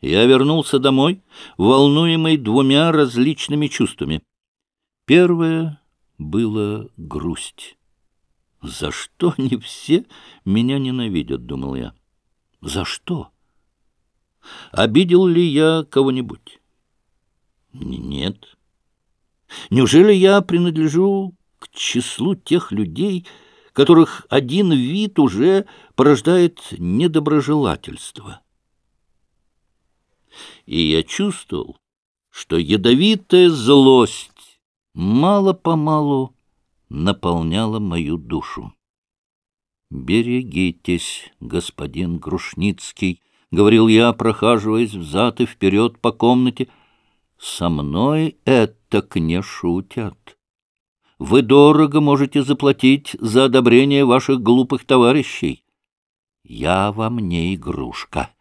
Я вернулся домой, волнуемый двумя различными чувствами. Первое было грусть. «За что они все меня ненавидят?» — думал я. «За что? Обидел ли я кого-нибудь?» «Нет». Неужели я принадлежу к числу тех людей, которых один вид уже порождает недоброжелательство?» И я чувствовал, что ядовитая злость мало-помалу наполняла мою душу. «Берегитесь, господин Грушницкий», — говорил я, прохаживаясь взад и вперед по комнате. «Со мной это не шутят. Вы дорого можете заплатить за одобрение ваших глупых товарищей. Я вам не игрушка».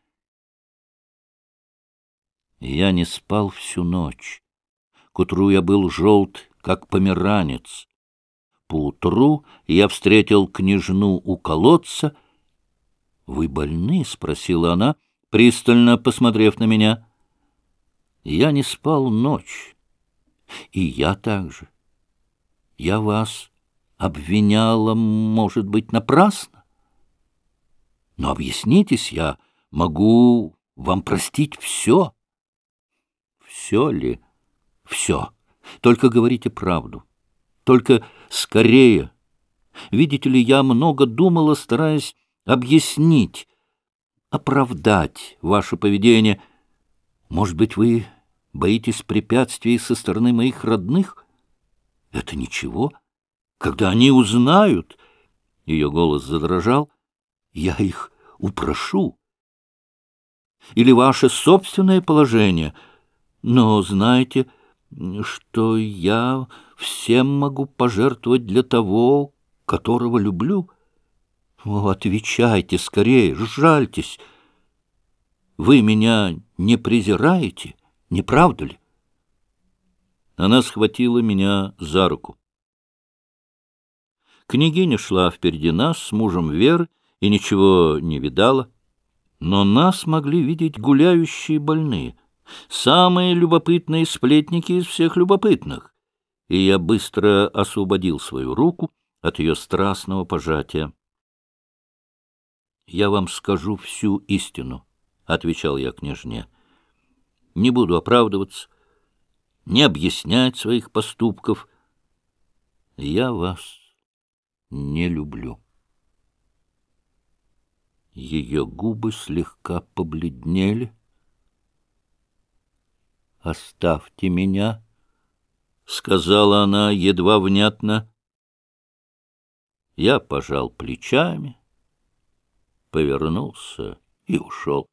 Я не спал всю ночь. К утру я был желт, как померанец. Поутру я встретил княжну у колодца. — Вы больны? — спросила она, пристально посмотрев на меня. Я не спал ночь. И я также. Я вас обвиняла, может быть, напрасно. Но объяснитесь, я могу вам простить все. Все ли? Все. Только говорите правду. Только скорее. Видите ли, я много думала, стараясь объяснить, оправдать ваше поведение. Может быть, вы боитесь препятствий со стороны моих родных? Это ничего. Когда они узнают... Ее голос задрожал. Я их упрошу. Или ваше собственное положение — но знаете, что я всем могу пожертвовать для того, которого люблю? О, отвечайте скорее, жальтесь. Вы меня не презираете, не правда ли? Она схватила меня за руку. Княгиня шла впереди нас с мужем Веры и ничего не видала, но нас могли видеть гуляющие больные — самые любопытные сплетники из всех любопытных, и я быстро освободил свою руку от ее страстного пожатия. «Я вам скажу всю истину», — отвечал я княжне. «Не буду оправдываться, не объяснять своих поступков. Я вас не люблю». Ее губы слегка побледнели, «Оставьте меня», — сказала она едва внятно. Я пожал плечами, повернулся и ушел.